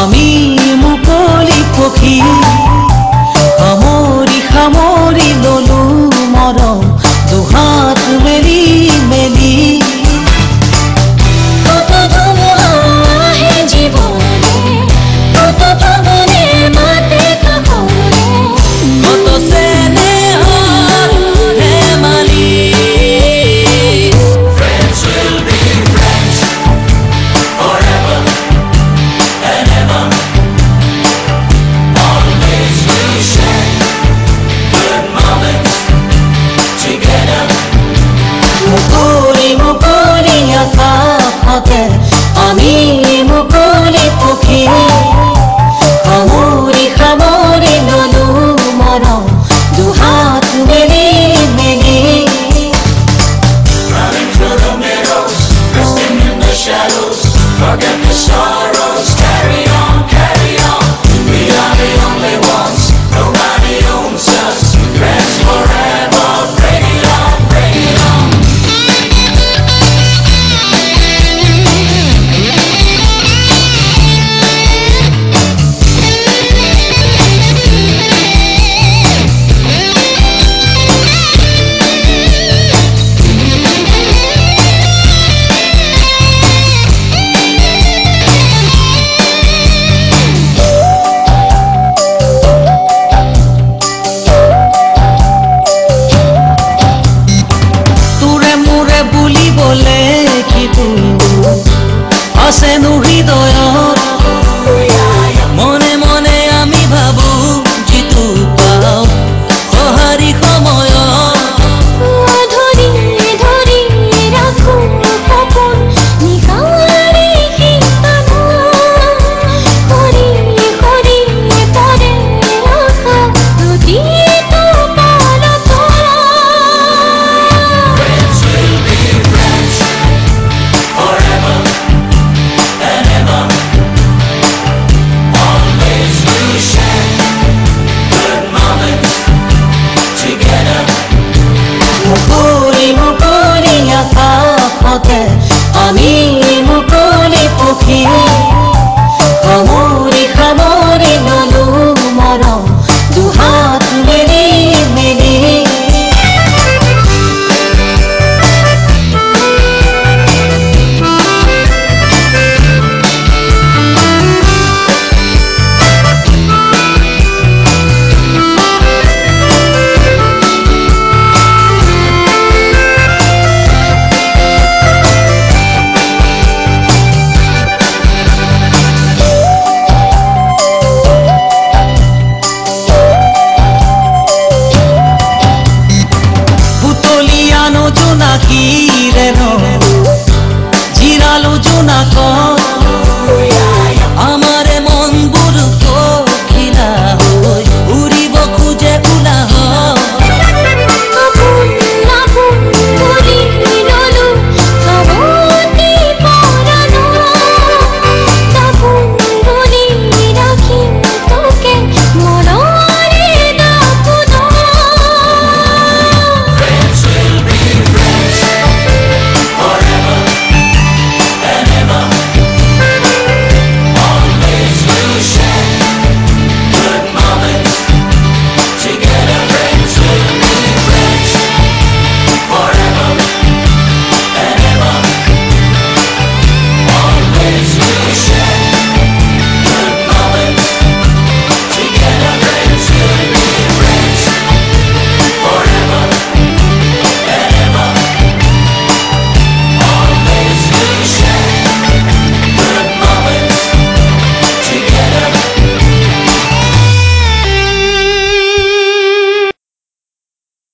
আমি মুকলি পক্ষী Se un